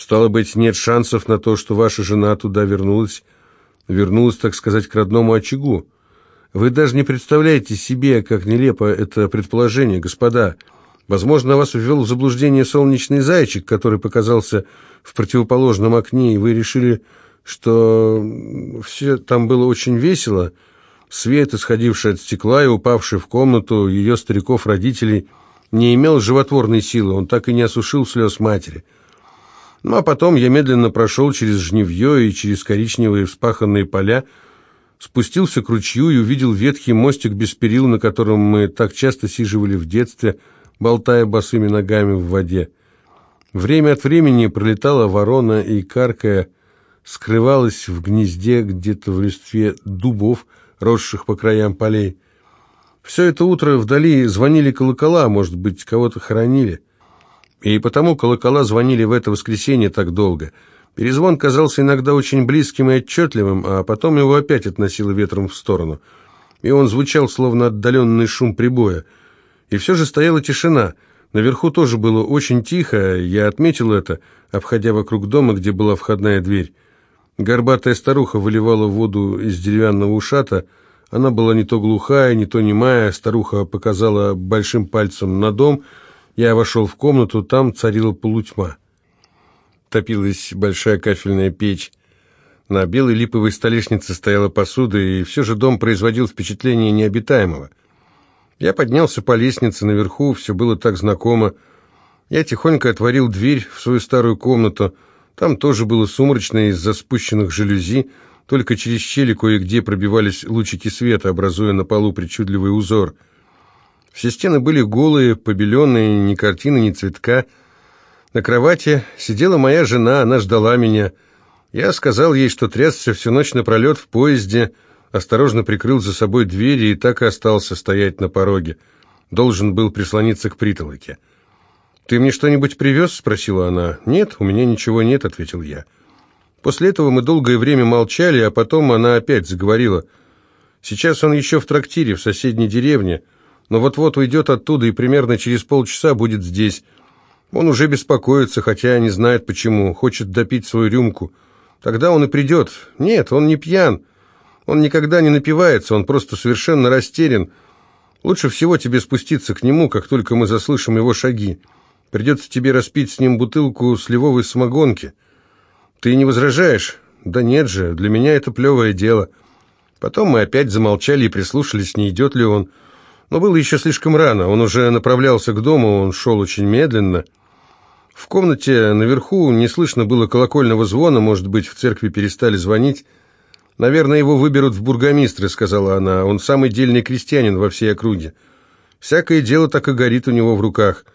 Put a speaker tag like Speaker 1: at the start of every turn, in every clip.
Speaker 1: Стало быть, нет шансов на то, что ваша жена туда вернулась, вернулась, так сказать, к родному очагу. Вы даже не представляете себе, как нелепо это предположение, господа. Возможно, вас ввел в заблуждение солнечный зайчик, который показался в противоположном окне, и вы решили, что все там было очень весело. Свет, исходивший от стекла и упавший в комнату ее стариков-родителей, не имел животворной силы, он так и не осушил слез матери. Ну а потом я медленно прошел через жневье и через коричневые вспаханные поля, спустился к ручью и увидел ветхий мостик без перил, на котором мы так часто сиживали в детстве, болтая босыми ногами в воде. Время от времени пролетала ворона и, каркая, скрывалась в гнезде где-то в листве дубов, росших по краям полей. Все это утро вдали звонили колокола, может быть, кого-то хоронили. И потому колокола звонили в это воскресенье так долго. Перезвон казался иногда очень близким и отчетливым, а потом его опять относило ветром в сторону. И он звучал, словно отдаленный шум прибоя. И все же стояла тишина. Наверху тоже было очень тихо, я отметил это, обходя вокруг дома, где была входная дверь. Горбатая старуха выливала воду из деревянного ушата. Она была не то глухая, не то немая. Старуха показала большим пальцем на дом — я вошел в комнату, там царила полутьма. Топилась большая кафельная печь. На белой липовой столешнице стояла посуда, и все же дом производил впечатление необитаемого. Я поднялся по лестнице наверху, все было так знакомо. Я тихонько отворил дверь в свою старую комнату. Там тоже было сумрачно из-за спущенных жалюзи, только через щели кое-где пробивались лучики света, образуя на полу причудливый узор — все стены были голые, побеленные, ни картины, ни цветка. На кровати сидела моя жена, она ждала меня. Я сказал ей, что трясся всю ночь напролет в поезде, осторожно прикрыл за собой двери и так и остался стоять на пороге. Должен был прислониться к притолоке. «Ты мне что-нибудь привез?» — спросила она. «Нет, у меня ничего нет», — ответил я. После этого мы долгое время молчали, а потом она опять заговорила. «Сейчас он еще в трактире, в соседней деревне» но вот-вот уйдет оттуда и примерно через полчаса будет здесь. Он уже беспокоится, хотя не знает почему, хочет допить свою рюмку. Тогда он и придет. Нет, он не пьян. Он никогда не напивается, он просто совершенно растерян. Лучше всего тебе спуститься к нему, как только мы заслышим его шаги. Придется тебе распить с ним бутылку сливовой самогонки. Ты не возражаешь? Да нет же, для меня это плевое дело. Потом мы опять замолчали и прислушались, не идет ли он. Но было еще слишком рано, он уже направлялся к дому, он шел очень медленно. В комнате наверху не слышно было колокольного звона, может быть, в церкви перестали звонить. «Наверное, его выберут в бургомистры», — сказала она. «Он самый дельный крестьянин во всей округе. Всякое дело так и горит у него в руках.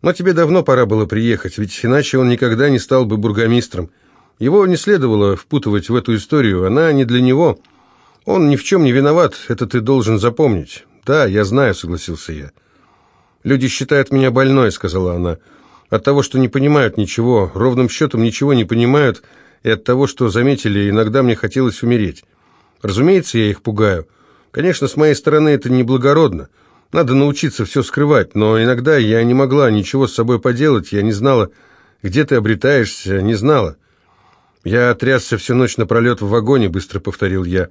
Speaker 1: Но тебе давно пора было приехать, ведь иначе он никогда не стал бы бургомистром. Его не следовало впутывать в эту историю, она не для него. Он ни в чем не виноват, это ты должен запомнить. «Да, я знаю», — согласился я. «Люди считают меня больной», — сказала она. «От того, что не понимают ничего, ровным счетом ничего не понимают, и от того, что заметили, иногда мне хотелось умереть. Разумеется, я их пугаю. Конечно, с моей стороны это неблагородно. Надо научиться все скрывать, но иногда я не могла ничего с собой поделать, я не знала, где ты обретаешься, не знала». «Я трясся всю ночь напролет в вагоне», — быстро повторил я.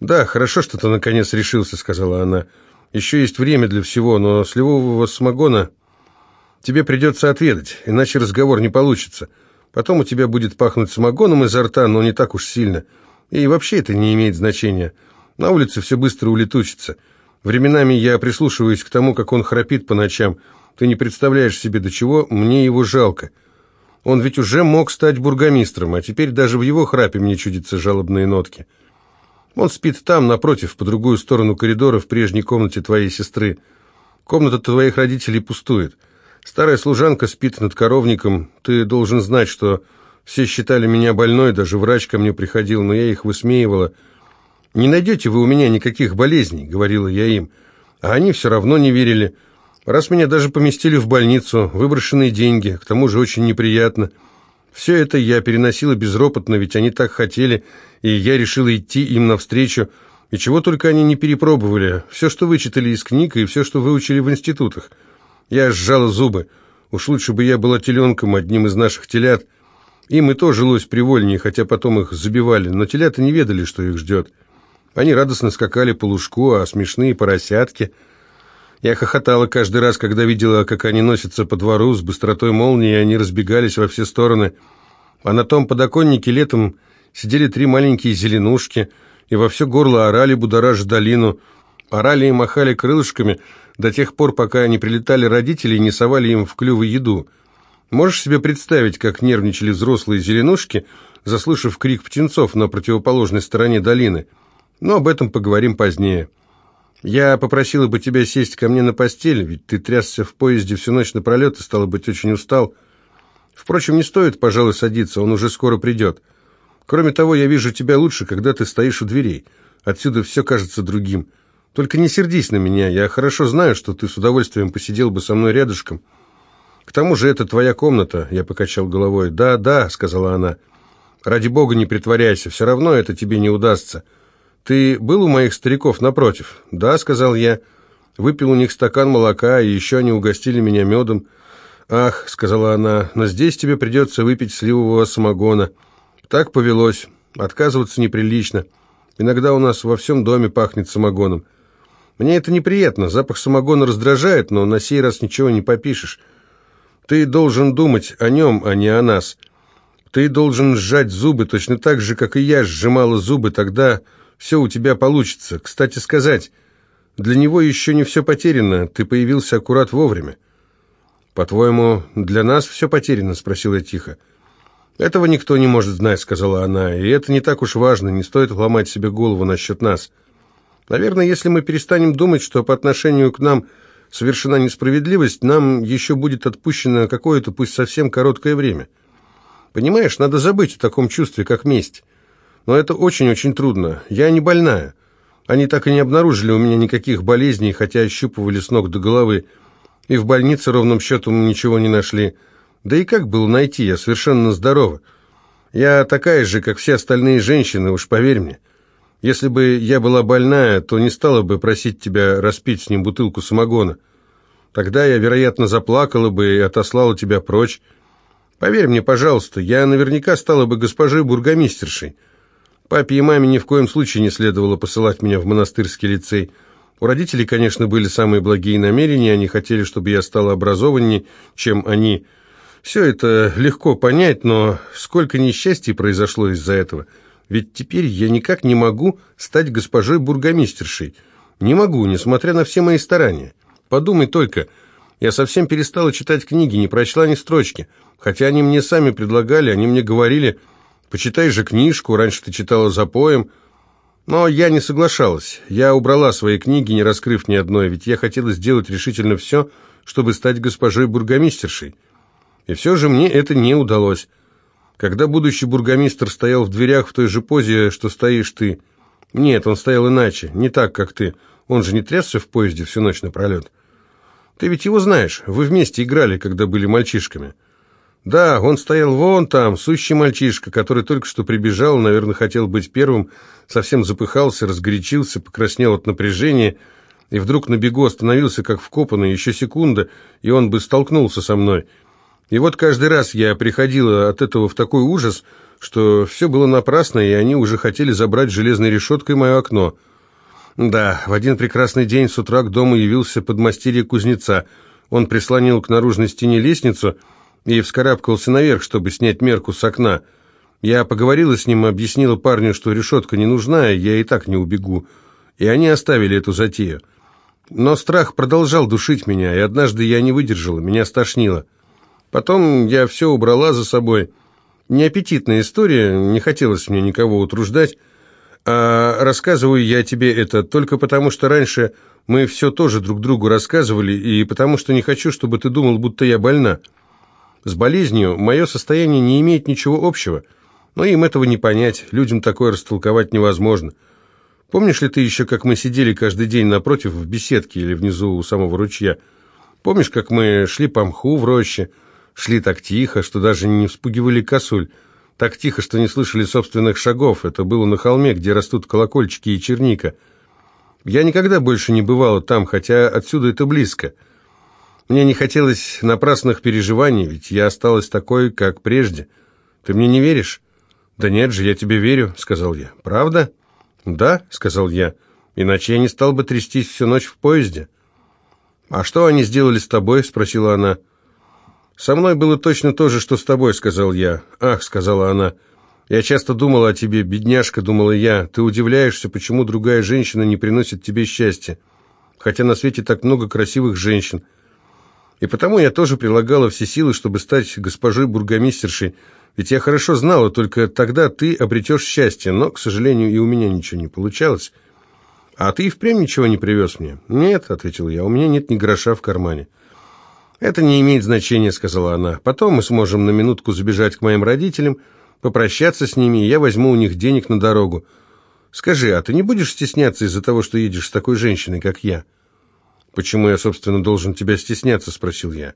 Speaker 1: «Да, хорошо, что ты наконец решился», — сказала она. «Еще есть время для всего, но сливового самогона тебе придется отведать, иначе разговор не получится. Потом у тебя будет пахнуть самогоном изо рта, но не так уж сильно. И вообще это не имеет значения. На улице все быстро улетучится. Временами я прислушиваюсь к тому, как он храпит по ночам. Ты не представляешь себе, до чего мне его жалко. Он ведь уже мог стать бургомистром, а теперь даже в его храпе мне чудятся жалобные нотки». Он спит там, напротив, по другую сторону коридора, в прежней комнате твоей сестры. Комната твоих родителей пустует. Старая служанка спит над коровником. Ты должен знать, что все считали меня больной, даже врач ко мне приходил, но я их высмеивала. «Не найдете вы у меня никаких болезней», — говорила я им. А они все равно не верили. Раз меня даже поместили в больницу, выброшенные деньги, к тому же очень неприятно. Все это я переносила безропотно, ведь они так хотели, и я решила идти им навстречу, и чего только они не перепробовали, все, что вычитали из книг, и все, что выучили в институтах. Я сжала зубы. Уж лучше бы я была теленком, одним из наших телят. Им и то жилось привольнее, хотя потом их забивали, но телята не ведали, что их ждет. Они радостно скакали по лужку, а смешные поросятки... Я хохотала каждый раз, когда видела, как они носятся по двору с быстротой молнии, и они разбегались во все стороны. А на том подоконнике летом сидели три маленькие зеленушки и во все горло орали, будоража долину. Орали и махали крылышками до тех пор, пока не прилетали родители и не совали им в клювы еду. Можешь себе представить, как нервничали взрослые зеленушки, заслышав крик птенцов на противоположной стороне долины? Но об этом поговорим позднее. Я попросила бы тебя сесть ко мне на постель, ведь ты трясся в поезде всю ночь напролет и, стало быть, очень устал. Впрочем, не стоит, пожалуй, садиться, он уже скоро придет. Кроме того, я вижу тебя лучше, когда ты стоишь у дверей. Отсюда все кажется другим. Только не сердись на меня, я хорошо знаю, что ты с удовольствием посидел бы со мной рядышком. К тому же это твоя комната, я покачал головой. Да, да, сказала она. Ради бога не притворяйся, все равно это тебе не удастся. «Ты был у моих стариков напротив?» «Да», — сказал я. «Выпил у них стакан молока, и еще они угостили меня медом». «Ах», — сказала она, — «но здесь тебе придется выпить сливового самогона». «Так повелось. Отказываться неприлично. Иногда у нас во всем доме пахнет самогоном. Мне это неприятно, запах самогона раздражает, но на сей раз ничего не попишешь. Ты должен думать о нем, а не о нас. Ты должен сжать зубы точно так же, как и я сжимала зубы тогда, все у тебя получится. Кстати сказать, для него еще не все потеряно, ты появился аккурат вовремя. «По-твоему, для нас все потеряно?» – спросил я тихо. «Этого никто не может знать», – сказала она, – «и это не так уж важно, не стоит ломать себе голову насчет нас. Наверное, если мы перестанем думать, что по отношению к нам совершена несправедливость, нам еще будет отпущено какое-то, пусть совсем короткое время. Понимаешь, надо забыть о таком чувстве, как месть. Но это очень-очень трудно. Я не больная. Они так и не обнаружили у меня никаких болезней, хотя ощупывали с ног до головы. И в больнице ровным счетом ничего не нашли. Да и как было найти, я совершенно здорова. Я такая же, как все остальные женщины, уж поверь мне. Если бы я была больная, то не стала бы просить тебя распить с ним бутылку самогона. Тогда я, вероятно, заплакала бы и отослала тебя прочь. Поверь мне, пожалуйста, я наверняка стала бы госпожой бургомистершей. Папе и маме ни в коем случае не следовало посылать меня в монастырский лицей. У родителей, конечно, были самые благие намерения, они хотели, чтобы я стала образованнее, чем они. Все это легко понять, но сколько несчастий произошло из-за этого. Ведь теперь я никак не могу стать госпожой бургомистершей. Не могу, несмотря на все мои старания. Подумай только, я совсем перестала читать книги, не прочла ни строчки. Хотя они мне сами предлагали, они мне говорили... Почитай же книжку, раньше ты читала за поем. Но я не соглашалась. Я убрала свои книги, не раскрыв ни одной, ведь я хотела сделать решительно все, чтобы стать госпожой бургомистершей. И все же мне это не удалось. Когда будущий бургомистр стоял в дверях в той же позе, что стоишь ты... Нет, он стоял иначе, не так, как ты. Он же не трясся в поезде всю ночь напролет. Ты ведь его знаешь, вы вместе играли, когда были мальчишками. Да, он стоял вон там, сущий мальчишка, который только что прибежал, наверное, хотел быть первым, совсем запыхался, разгорячился, покраснел от напряжения, и вдруг на бегу остановился, как вкопанный, еще секунда, и он бы столкнулся со мной. И вот каждый раз я приходила от этого в такой ужас, что все было напрасно, и они уже хотели забрать железной решеткой мое окно. Да, в один прекрасный день с утра к дому явился подмастерье кузнеца. Он прислонил к наружной стене лестницу — и вскарабкался наверх, чтобы снять мерку с окна. Я поговорила с ним и объяснила парню, что решетка не нужна, я и так не убегу. И они оставили эту затею. Но страх продолжал душить меня, и однажды я не выдержала, меня стошнило. Потом я все убрала за собой. Неаппетитная история, не хотелось мне никого утруждать, а рассказываю я тебе это только потому, что раньше мы все тоже друг другу рассказывали, и потому что не хочу, чтобы ты думал, будто я больна. С болезнью мое состояние не имеет ничего общего, но им этого не понять, людям такое растолковать невозможно. Помнишь ли ты еще, как мы сидели каждый день напротив в беседке или внизу у самого ручья? Помнишь, как мы шли по мху в роще, шли так тихо, что даже не вспугивали косуль, так тихо, что не слышали собственных шагов, это было на холме, где растут колокольчики и черника. Я никогда больше не бывала там, хотя отсюда это близко – мне не хотелось напрасных переживаний, ведь я осталась такой, как прежде. Ты мне не веришь? Да нет же, я тебе верю, сказал я. Правда? Да, сказал я. Иначе я не стал бы трястись всю ночь в поезде. А что они сделали с тобой? спросила она. Со мной было точно то же, что с тобой, сказал я. Ах, сказала она. Я часто думала о тебе, бедняжка, думала я. Ты удивляешься, почему другая женщина не приносит тебе счастья. Хотя на свете так много красивых женщин. И потому я тоже прилагала все силы, чтобы стать госпожой бургомистершей, ведь я хорошо знала, только тогда ты обретешь счастье, но, к сожалению, и у меня ничего не получалось. А ты и впрямь ничего не привез мне? Нет, ответил я, у меня нет ни гроша в кармане. Это не имеет значения, сказала она. Потом мы сможем на минутку забежать к моим родителям, попрощаться с ними, и я возьму у них денег на дорогу. Скажи, а ты не будешь стесняться из-за того, что едешь с такой женщиной, как я?» «Почему я, собственно, должен тебя стесняться?» – спросил я.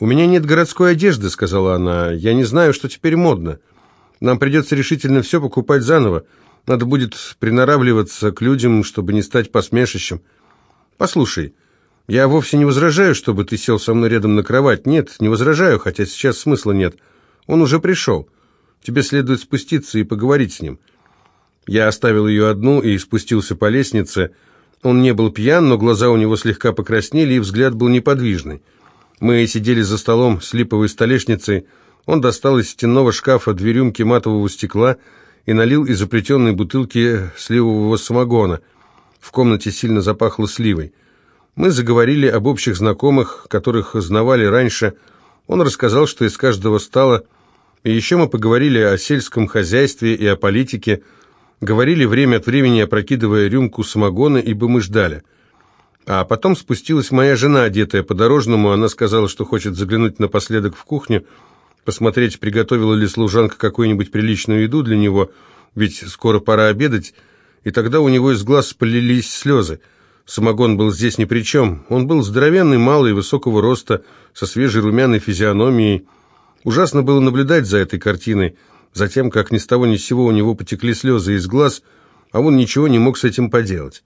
Speaker 1: «У меня нет городской одежды», – сказала она. «Я не знаю, что теперь модно. Нам придется решительно все покупать заново. Надо будет приноравливаться к людям, чтобы не стать посмешищем. Послушай, я вовсе не возражаю, чтобы ты сел со мной рядом на кровать. Нет, не возражаю, хотя сейчас смысла нет. Он уже пришел. Тебе следует спуститься и поговорить с ним». Я оставил ее одну и спустился по лестнице – он не был пьян, но глаза у него слегка покраснели, и взгляд был неподвижный. Мы сидели за столом с липовой столешницей. Он достал из стенного шкафа две рюмки матового стекла и налил из заплетенной бутылки сливового самогона. В комнате сильно запахло сливой. Мы заговорили об общих знакомых, которых знавали раньше. Он рассказал, что из каждого стало... И еще мы поговорили о сельском хозяйстве и о политике, Говорили время от времени, опрокидывая рюмку самогона, ибо мы ждали. А потом спустилась моя жена, одетая по-дорожному. Она сказала, что хочет заглянуть напоследок в кухню, посмотреть, приготовила ли служанка какую-нибудь приличную еду для него, ведь скоро пора обедать, и тогда у него из глаз полились слезы. Самогон был здесь ни при чем. Он был здоровенный, малый, высокого роста, со свежей румяной физиономией. Ужасно было наблюдать за этой картиной – Затем, как ни с того ни с сего у него потекли слезы из глаз, а он ничего не мог с этим поделать.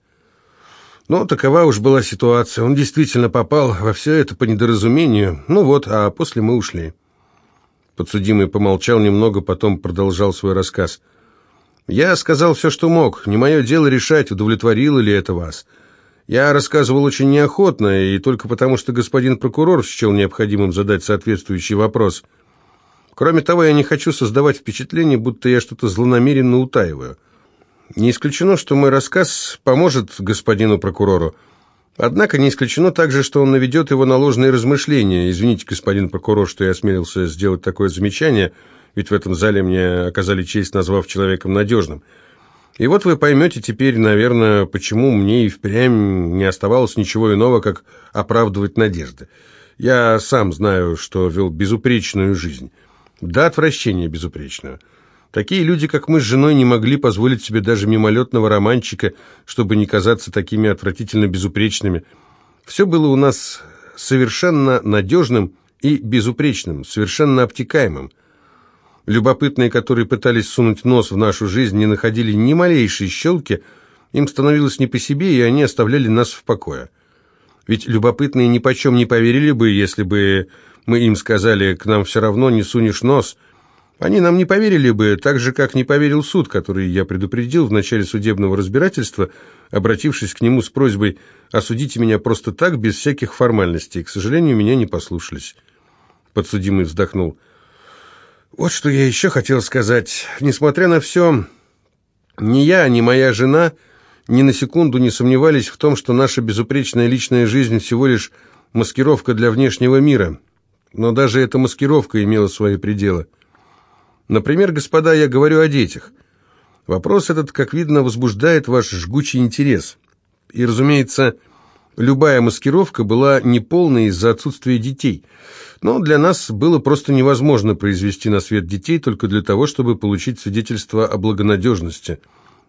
Speaker 1: Но такова уж была ситуация. Он действительно попал во все это по недоразумению. Ну вот, а после мы ушли. Подсудимый помолчал немного, потом продолжал свой рассказ. «Я сказал все, что мог. Не мое дело решать, удовлетворило ли это вас. Я рассказывал очень неохотно, и только потому, что господин прокурор счел необходимым задать соответствующий вопрос». Кроме того, я не хочу создавать впечатление, будто я что-то злонамеренно утаиваю. Не исключено, что мой рассказ поможет господину прокурору. Однако не исключено также, что он наведет его на ложные размышления. Извините, господин прокурор, что я осмелился сделать такое замечание, ведь в этом зале мне оказали честь, назвав человеком надежным. И вот вы поймете теперь, наверное, почему мне и впрямь не оставалось ничего иного, как оправдывать надежды. Я сам знаю, что вел безупречную жизнь». До отвращения безупречную. Такие люди, как мы с женой, не могли позволить себе даже мимолетного романчика, чтобы не казаться такими отвратительно безупречными. Все было у нас совершенно надежным и безупречным, совершенно обтекаемым. Любопытные, которые пытались сунуть нос в нашу жизнь, не находили ни малейшей щелки, им становилось не по себе, и они оставляли нас в покое. Ведь любопытные ни почем не поверили бы, если бы мы им сказали, к нам все равно не сунешь нос. Они нам не поверили бы, так же, как не поверил суд, который я предупредил в начале судебного разбирательства, обратившись к нему с просьбой «осудите меня просто так, без всяких формальностей». К сожалению, меня не послушались. Подсудимый вздохнул. «Вот что я еще хотел сказать. Несмотря на все, ни я, ни моя жена ни на секунду не сомневались в том, что наша безупречная личная жизнь всего лишь маскировка для внешнего мира» но даже эта маскировка имела свои пределы. Например, господа, я говорю о детях. Вопрос этот, как видно, возбуждает ваш жгучий интерес. И, разумеется, любая маскировка была неполной из-за отсутствия детей. Но для нас было просто невозможно произвести на свет детей только для того, чтобы получить свидетельство о благонадежности,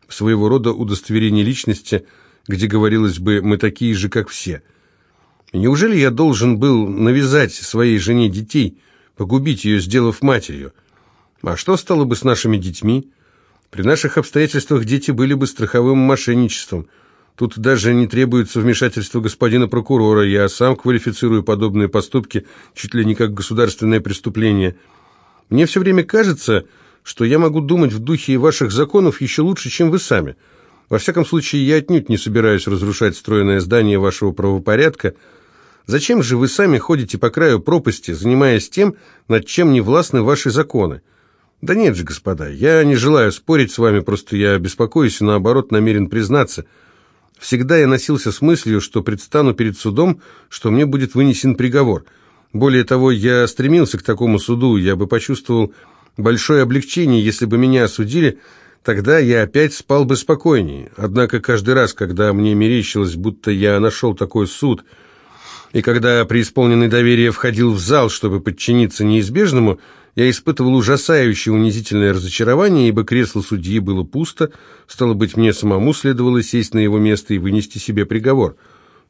Speaker 1: своего рода удостоверение личности, где говорилось бы «мы такие же, как все». Неужели я должен был навязать своей жене детей, погубить ее, сделав матерью? А что стало бы с нашими детьми? При наших обстоятельствах дети были бы страховым мошенничеством. Тут даже не требуется вмешательство господина прокурора. Я сам квалифицирую подобные поступки чуть ли не как государственное преступление. Мне все время кажется, что я могу думать в духе ваших законов еще лучше, чем вы сами. Во всяком случае, я отнюдь не собираюсь разрушать стройное здание вашего правопорядка. Зачем же вы сами ходите по краю пропасти, занимаясь тем, над чем не властны ваши законы? Да нет же, господа, я не желаю спорить с вами, просто я беспокоюсь и, наоборот, намерен признаться. Всегда я носился с мыслью, что предстану перед судом, что мне будет вынесен приговор. Более того, я стремился к такому суду, я бы почувствовал большое облегчение, если бы меня осудили, тогда я опять спал бы спокойнее. Однако каждый раз, когда мне мерещилось, будто я нашел такой суд, и когда преисполненный доверия входил в зал, чтобы подчиниться неизбежному, я испытывал ужасающее унизительное разочарование, ибо кресло судьи было пусто, стало быть, мне самому следовало сесть на его место и вынести себе приговор.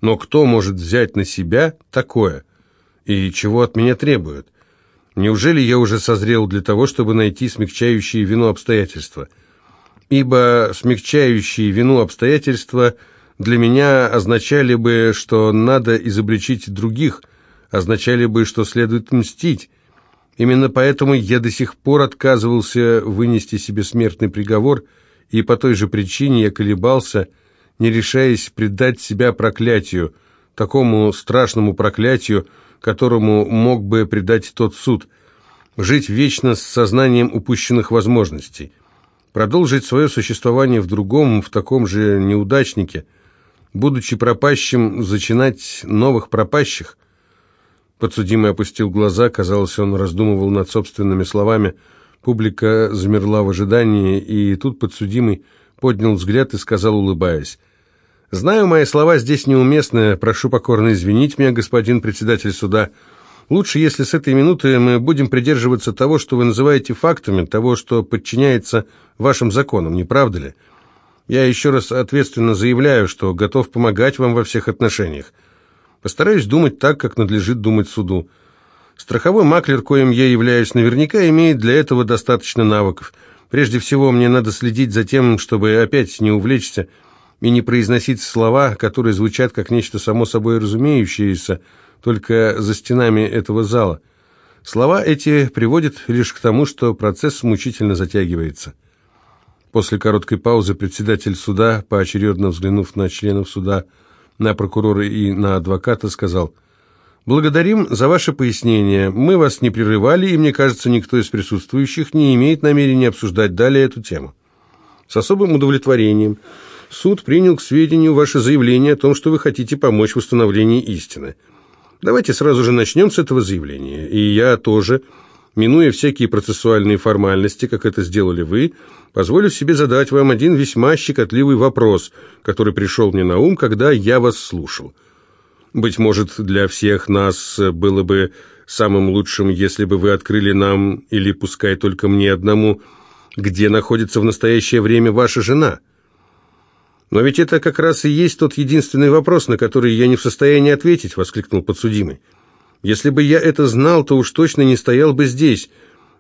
Speaker 1: Но кто может взять на себя такое? И чего от меня требуют? Неужели я уже созрел для того, чтобы найти смягчающие вину обстоятельства? Ибо смягчающие вину обстоятельства для меня означали бы, что надо изобличить других, означали бы, что следует мстить, Именно поэтому я до сих пор отказывался вынести себе смертный приговор, и по той же причине я колебался, не решаясь предать себя проклятию, такому страшному проклятию, которому мог бы предать тот суд, жить вечно с сознанием упущенных возможностей, продолжить свое существование в другом, в таком же неудачнике, будучи пропащим, зачинать новых пропащих, Подсудимый опустил глаза, казалось, он раздумывал над собственными словами. Публика замерла в ожидании, и тут подсудимый поднял взгляд и сказал, улыбаясь, «Знаю, мои слова здесь неуместны, прошу покорно извинить меня, господин председатель суда. Лучше, если с этой минуты мы будем придерживаться того, что вы называете фактами, того, что подчиняется вашим законам, не правда ли? Я еще раз ответственно заявляю, что готов помогать вам во всех отношениях. Постараюсь думать так, как надлежит думать суду. Страховой маклер, коим я являюсь, наверняка имеет для этого достаточно навыков. Прежде всего, мне надо следить за тем, чтобы опять не увлечься и не произносить слова, которые звучат как нечто само собой разумеющееся, только за стенами этого зала. Слова эти приводят лишь к тому, что процесс мучительно затягивается. После короткой паузы председатель суда, поочередно взглянув на членов суда, на прокурора и на адвоката, сказал, «Благодарим за ваше пояснение. Мы вас не прерывали, и, мне кажется, никто из присутствующих не имеет намерения обсуждать далее эту тему. С особым удовлетворением суд принял к сведению ваше заявление о том, что вы хотите помочь в установлении истины. Давайте сразу же начнем с этого заявления. И я тоже, минуя всякие процессуальные формальности, как это сделали вы, позволю себе задать вам один весьма щекотливый вопрос, который пришел мне на ум, когда я вас слушал. Быть может, для всех нас было бы самым лучшим, если бы вы открыли нам, или пускай только мне одному, где находится в настоящее время ваша жена. Но ведь это как раз и есть тот единственный вопрос, на который я не в состоянии ответить, воскликнул подсудимый. Если бы я это знал, то уж точно не стоял бы здесь,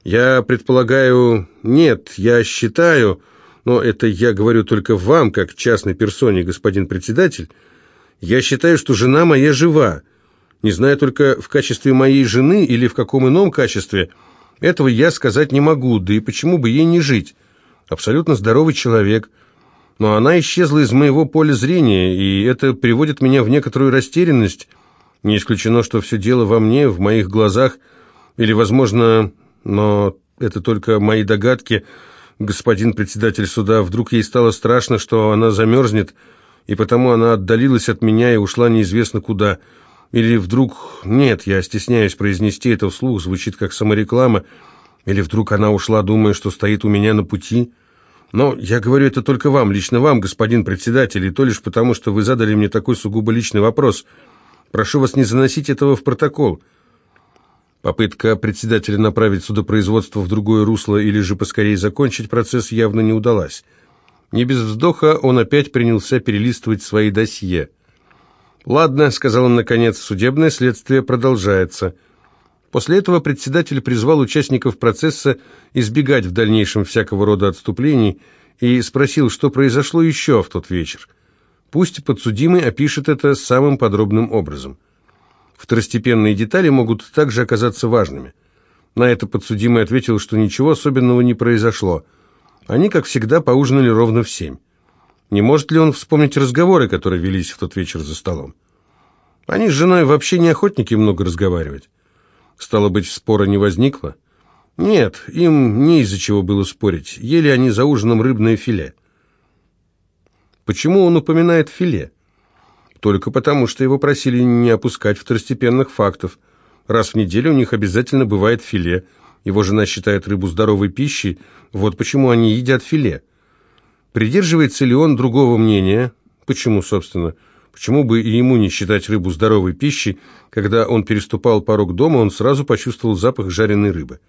Speaker 1: я предполагаю... Нет, я считаю... Но это я говорю только вам, как частной персоне, господин председатель. Я считаю, что жена моя жива. Не знаю только в качестве моей жены или в каком ином качестве. Этого я сказать не могу, да и почему бы ей не жить? Абсолютно здоровый человек. Но она исчезла из моего поля зрения, и это приводит меня в некоторую растерянность. Не исключено, что все дело во мне, в моих глазах, или, возможно, но это только мои догадки. Господин председатель суда, вдруг ей стало страшно, что она замерзнет, и потому она отдалилась от меня и ушла неизвестно куда. Или вдруг... Нет, я стесняюсь произнести это вслух, звучит как самореклама. Или вдруг она ушла, думая, что стоит у меня на пути. Но я говорю это только вам, лично вам, господин председатель, и то лишь потому, что вы задали мне такой сугубо личный вопрос. Прошу вас не заносить этого в протокол. Попытка председателя направить судопроизводство в другое русло или же поскорее закончить процесс явно не удалась. Не без вздоха он опять принялся перелистывать свои досье. «Ладно», — сказал он наконец, — «судебное следствие продолжается». После этого председатель призвал участников процесса избегать в дальнейшем всякого рода отступлений и спросил, что произошло еще в тот вечер. Пусть подсудимый опишет это самым подробным образом. Второстепенные детали могут также оказаться важными. На это подсудимый ответил, что ничего особенного не произошло. Они, как всегда, поужинали ровно в семь. Не может ли он вспомнить разговоры, которые велись в тот вечер за столом? Они с женой вообще не охотники много разговаривать. Стало быть, спора не возникло? Нет, им не из-за чего было спорить. Ели они за ужином рыбное филе. Почему он упоминает филе? Только потому, что его просили не опускать второстепенных фактов. Раз в неделю у них обязательно бывает филе. Его жена считает рыбу здоровой пищей, вот почему они едят филе. Придерживается ли он другого мнения? Почему, собственно? Почему бы и ему не считать рыбу здоровой пищей? Когда он переступал порог дома, он сразу почувствовал запах жареной рыбы.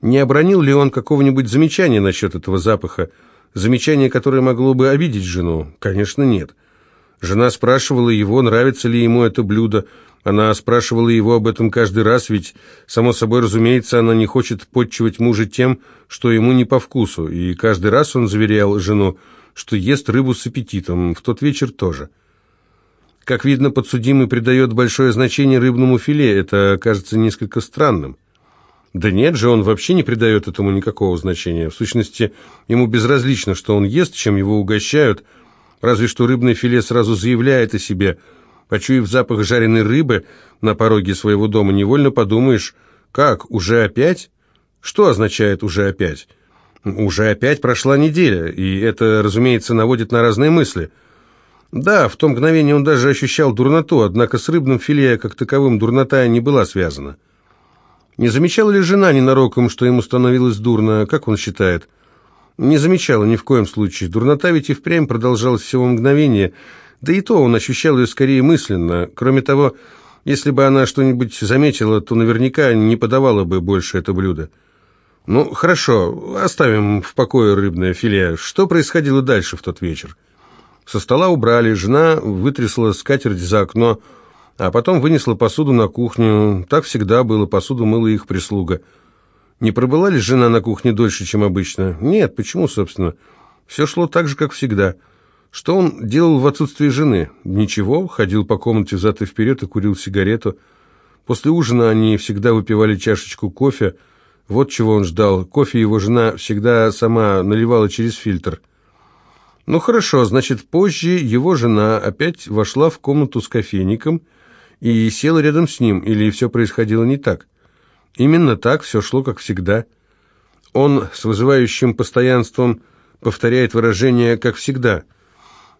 Speaker 1: Не обронил ли он какого-нибудь замечания насчет этого запаха? Замечание, которое могло бы обидеть жену? Конечно, нет. Жена спрашивала его, нравится ли ему это блюдо. Она спрашивала его об этом каждый раз, ведь, само собой разумеется, она не хочет подчивать мужа тем, что ему не по вкусу, и каждый раз он заверял жену, что ест рыбу с аппетитом, в тот вечер тоже. Как видно, подсудимый придает большое значение рыбному филе, это кажется несколько странным. Да нет же, он вообще не придает этому никакого значения. В сущности, ему безразлично, что он ест, чем его угощают, разве что рыбное филе сразу заявляет о себе. Почуяв запах жареной рыбы на пороге своего дома, невольно подумаешь, как, уже опять? Что означает «уже опять»? Уже опять прошла неделя, и это, разумеется, наводит на разные мысли – да, в то мгновение он даже ощущал дурноту, однако с рыбным филе как таковым дурнота не была связана. Не замечала ли жена ненароком, что ему становилось дурно, как он считает? Не замечала ни в коем случае. Дурнота ведь и впрямь продолжалась всего мгновение, да и то он ощущал ее скорее мысленно. Кроме того, если бы она что-нибудь заметила, то наверняка не подавала бы больше это блюдо. Ну, хорошо, оставим в покое рыбное филе. Что происходило дальше в тот вечер? Со стола убрали, жена вытрясла скатерть за окно, а потом вынесла посуду на кухню. Так всегда было, посуду мыла их прислуга. Не пробыла ли жена на кухне дольше, чем обычно? Нет, почему, собственно? Все шло так же, как всегда. Что он делал в отсутствии жены? Ничего, ходил по комнате взад и вперед и курил сигарету. После ужина они всегда выпивали чашечку кофе. Вот чего он ждал. Кофе его жена всегда сама наливала через фильтр. Ну хорошо, значит, позже его жена опять вошла в комнату с кофейником и села рядом с ним, или все происходило не так? Именно так, все шло как всегда. Он с вызывающим постоянством повторяет выражение «как всегда».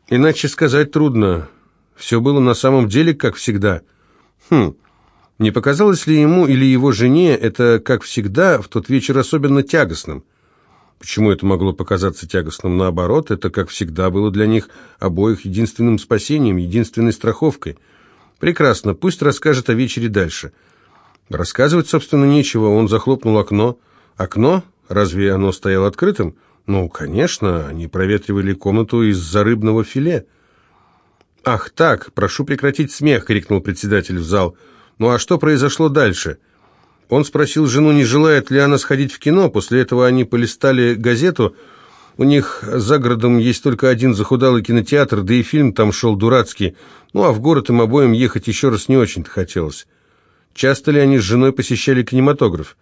Speaker 1: Иначе сказать трудно. Все было на самом деле как всегда. Хм, не показалось ли ему или его жене это, как всегда, в тот вечер особенно тягостным? Почему это могло показаться тягостным? Наоборот, это, как всегда, было для них обоих единственным спасением, единственной страховкой. Прекрасно, пусть расскажет о вечере дальше. Рассказывать, собственно, нечего. Он захлопнул окно. Окно? Разве оно стояло открытым? Ну, конечно, они проветривали комнату из-за рыбного филе. «Ах так, прошу прекратить смех!» — крикнул председатель в зал. «Ну а что произошло дальше?» Он спросил жену, не желает ли она сходить в кино. После этого они полистали газету. У них за городом есть только один захудалый кинотеатр, да и фильм там шел дурацкий. Ну, а в город им обоим ехать еще раз не очень-то хотелось. Часто ли они с женой посещали кинематограф?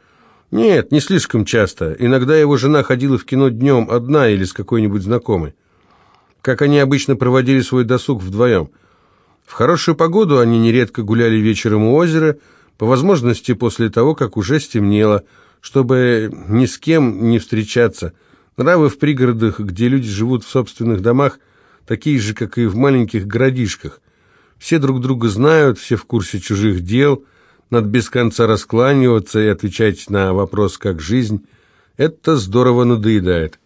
Speaker 1: Нет, не слишком часто. Иногда его жена ходила в кино днем, одна или с какой-нибудь знакомой. Как они обычно проводили свой досуг вдвоем. В хорошую погоду они нередко гуляли вечером у озера, по возможности после того, как уже стемнело, чтобы ни с кем не встречаться. Нравы в пригородах, где люди живут в собственных домах, такие же, как и в маленьких городишках. Все друг друга знают, все в курсе чужих дел, надо без конца раскланиваться и отвечать на вопрос «как жизнь?». Это здорово надоедает.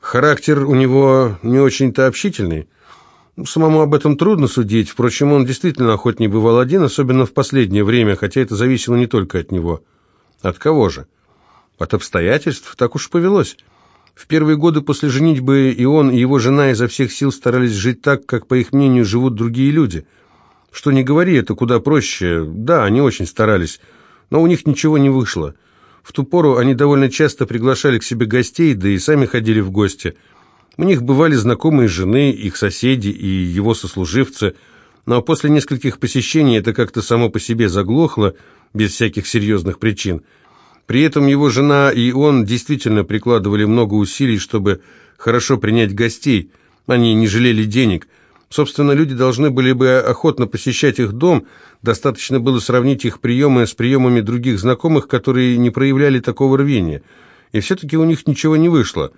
Speaker 1: Характер у него не очень-то общительный, Самому об этом трудно судить, впрочем, он действительно охотнее бывал один, особенно в последнее время, хотя это зависело не только от него. От кого же? От обстоятельств, так уж повелось. В первые годы после женитьбы и он, и его жена изо всех сил старались жить так, как, по их мнению, живут другие люди. Что не говори, это куда проще. Да, они очень старались, но у них ничего не вышло. В ту пору они довольно часто приглашали к себе гостей, да и сами ходили в гости – у них бывали знакомые жены, их соседи и его сослуживцы, но после нескольких посещений это как-то само по себе заглохло, без всяких серьезных причин. При этом его жена и он действительно прикладывали много усилий, чтобы хорошо принять гостей. Они не жалели денег. Собственно, люди должны были бы охотно посещать их дом, достаточно было сравнить их приемы с приемами других знакомых, которые не проявляли такого рвения. И все-таки у них ничего не вышло.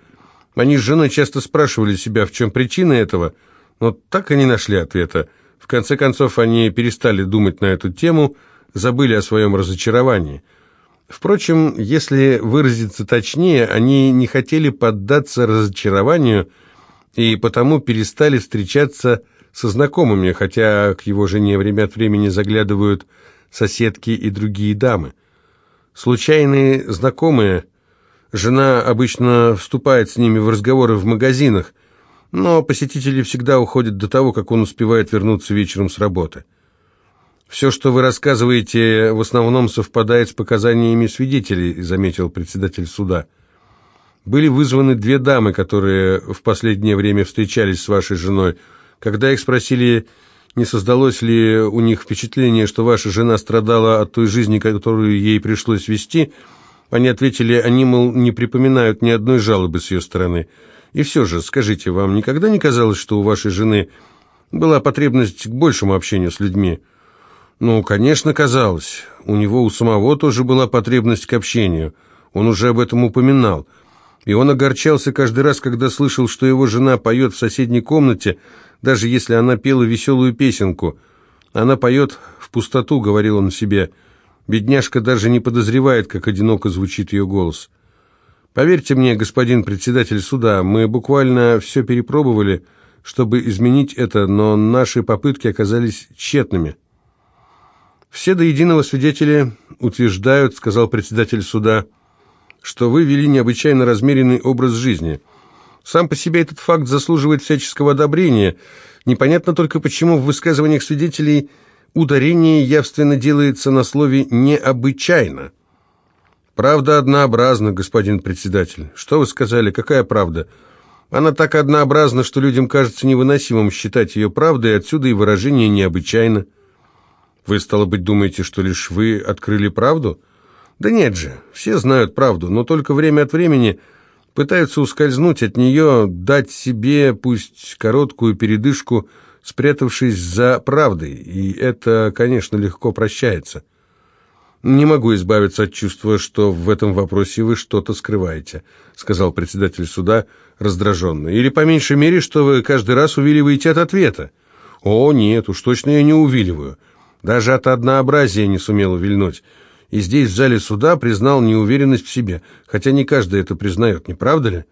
Speaker 1: Они с женой часто спрашивали себя, в чем причина этого, но так и не нашли ответа. В конце концов, они перестали думать на эту тему, забыли о своем разочаровании. Впрочем, если выразиться точнее, они не хотели поддаться разочарованию и потому перестали встречаться со знакомыми, хотя к его жене время от времени заглядывают соседки и другие дамы. Случайные знакомые, жена обычно вступает с ними в разговоры в магазинах, но посетители всегда уходят до того, как он успевает вернуться вечером с работы. «Все, что вы рассказываете, в основном совпадает с показаниями свидетелей», заметил председатель суда. «Были вызваны две дамы, которые в последнее время встречались с вашей женой. Когда их спросили, не создалось ли у них впечатление, что ваша жена страдала от той жизни, которую ей пришлось вести, они ответили, они, мол, не припоминают ни одной жалобы с ее стороны». И все же, скажите, вам никогда не казалось, что у вашей жены была потребность к большему общению с людьми? Ну, конечно, казалось. У него у самого тоже была потребность к общению. Он уже об этом упоминал. И он огорчался каждый раз, когда слышал, что его жена поет в соседней комнате, даже если она пела веселую песенку. Она поет в пустоту, говорил он себе. Бедняжка даже не подозревает, как одиноко звучит ее голос. Поверьте мне, господин председатель суда, мы буквально все перепробовали, чтобы изменить это, но наши попытки оказались тщетными. Все до единого свидетели утверждают, сказал председатель суда, что вы вели необычайно размеренный образ жизни. Сам по себе этот факт заслуживает всяческого одобрения. Непонятно только, почему в высказываниях свидетелей ударение явственно делается на слове «необычайно». «Правда однообразна, господин председатель. Что вы сказали? Какая правда?» «Она так однообразна, что людям кажется невыносимым считать ее правдой, отсюда и выражение «необычайно». Вы, стало быть, думаете, что лишь вы открыли правду?» «Да нет же, все знают правду, но только время от времени пытаются ускользнуть от нее, дать себе, пусть короткую передышку, спрятавшись за правдой, и это, конечно, легко прощается». «Не могу избавиться от чувства, что в этом вопросе вы что-то скрываете», сказал председатель суда раздраженно. «Или, по меньшей мере, что вы каждый раз увиливаете от ответа». «О, нет, уж точно я не увиливаю. Даже от однообразия не сумел увильнуть. И здесь, в зале суда, признал неуверенность в себе, хотя не каждый это признает, не правда ли?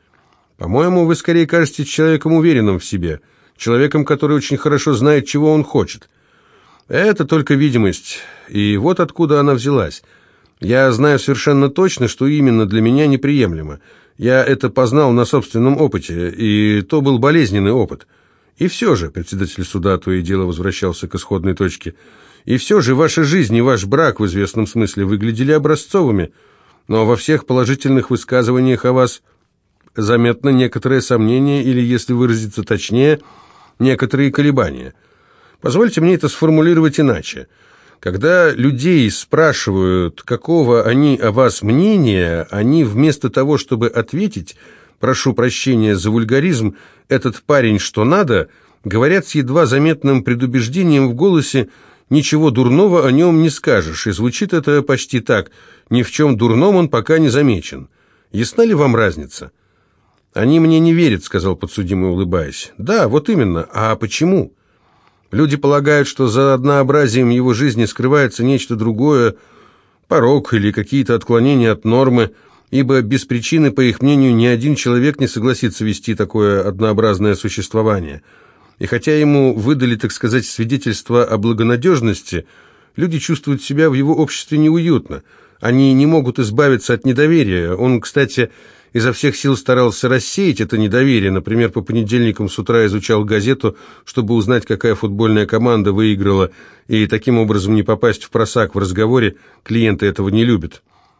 Speaker 1: По-моему, вы скорее кажетесь человеком уверенным в себе, человеком, который очень хорошо знает, чего он хочет». Это только видимость, и вот откуда она взялась. Я знаю совершенно точно, что именно для меня неприемлемо. Я это познал на собственном опыте, и то был болезненный опыт. И все же, председатель суда то и дело возвращался к исходной точке, и все же ваша жизнь и ваш брак в известном смысле выглядели образцовыми, но во всех положительных высказываниях о вас заметно некоторое сомнение или, если выразиться точнее, некоторые колебания – Позвольте мне это сформулировать иначе. Когда людей спрашивают, какого они о вас мнения, они вместо того, чтобы ответить, прошу прощения за вульгаризм, этот парень что надо, говорят с едва заметным предубеждением в голосе, ничего дурного о нем не скажешь, и звучит это почти так, ни в чем дурном он пока не замечен. Ясна ли вам разница? «Они мне не верят», — сказал подсудимый, улыбаясь. «Да, вот именно. А почему?» Люди полагают, что за однообразием его жизни скрывается нечто другое, порог или какие-то отклонения от нормы, ибо без причины, по их мнению, ни один человек не согласится вести такое однообразное существование. И хотя ему выдали, так сказать, свидетельство о благонадежности, люди чувствуют себя в его обществе неуютно. Они не могут избавиться от недоверия. Он, кстати, изо всех сил старался рассеять это недоверие. Например, по понедельникам с утра изучал газету, чтобы узнать, какая футбольная команда выиграла, и таким образом не попасть в просак в разговоре. Клиенты этого не любят.